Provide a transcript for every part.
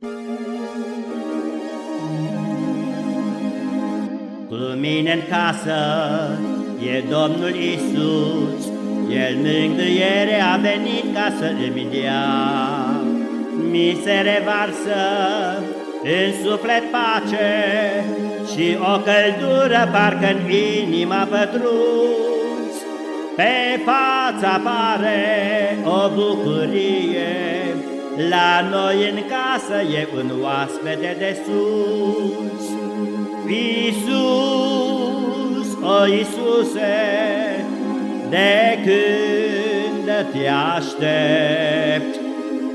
Cu mine în casă e Domnul Isus, El mângâiere a venit ca să îmi dea. Mi se revarsă în suflet pace și o căldură parcă în inima pătruns. Pe fața pare o bucurie, la noi în casă e un oaspete de sus. Iisus, o Iisuse, de când te aștept,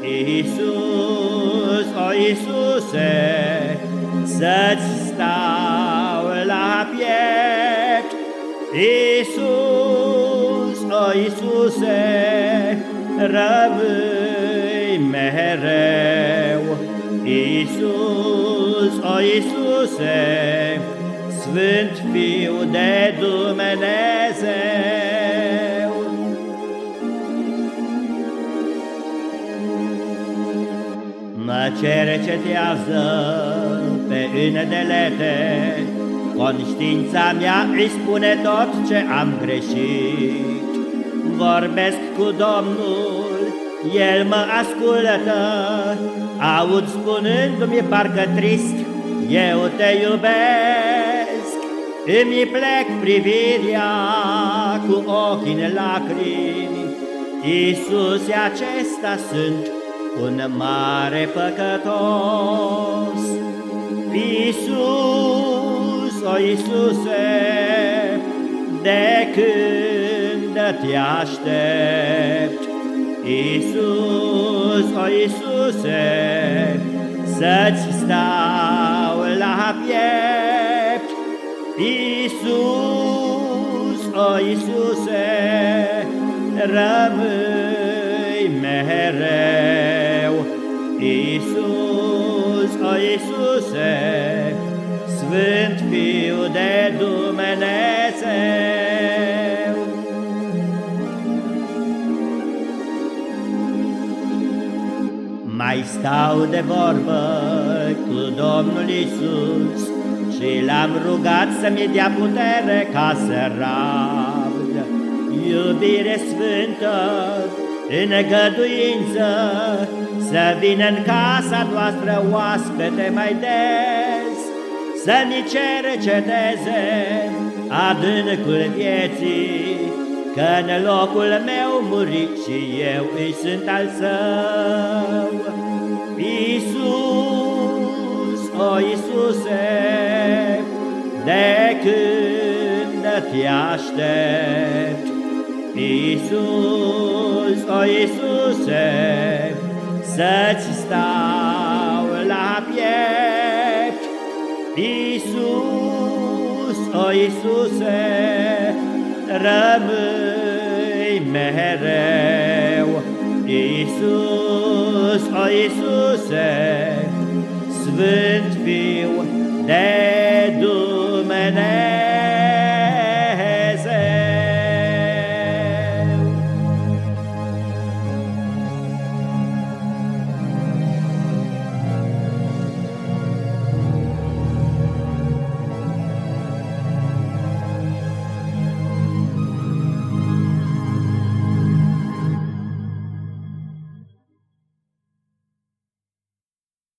Iisus, o Iisuse, să-ți stau la piept. Iisus, o Iisuse, rămâi mereu. Iisus, o Iisuse, Sfânt Fiu de Dumnezeu. Mă cercetează pe îndelete, Conștiința mea îi spune tot ce am greșit. Vorbesc cu Domnul, El mă ascultă, Aud spunându-mi parcă trist, Eu te iubesc. Îmi plec privirea cu ochii în lacrimi, Iisuse, acesta sunt un mare păcătos. Iisus, o Iisuse, de când te aștept, Iisus, o Iisuse, să-ți stau la piept. Iisus, o Iisuse, rămâi mereu. Iisus, o Iisuse, Sfânt Fiu de Dumnezeu. Mai stau de vorbă cu Domnul Isus și l-am rugat să-mi dea putere ca să rabd. Iubire sfântă, negăduință, să vină în casa noastră oaspete mai des, să ni cerceteze adâncul vieții, Că în locul meu muri și eu îi sunt al său. Iisus, o Iisuse, de când te aștept, Iisus, o Iisuse, să-ți stau la piept. Iisus, o Iisuse, rămâi mereu. Iisus, o Iisuse, Sfânt Fiu de